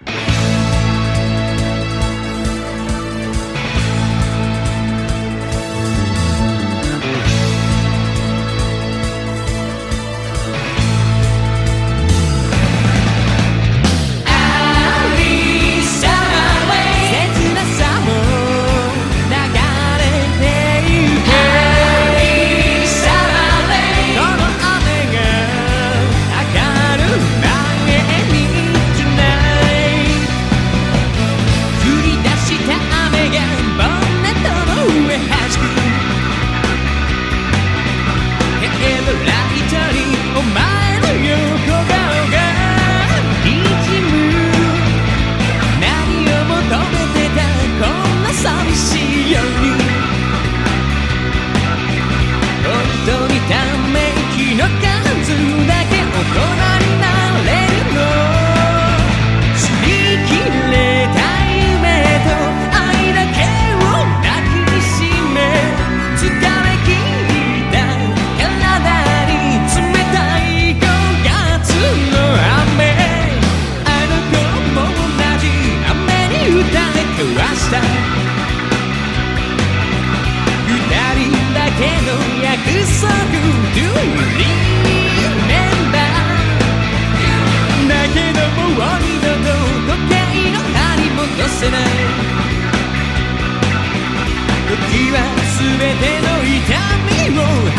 Bye. せない。時は全ての痛みを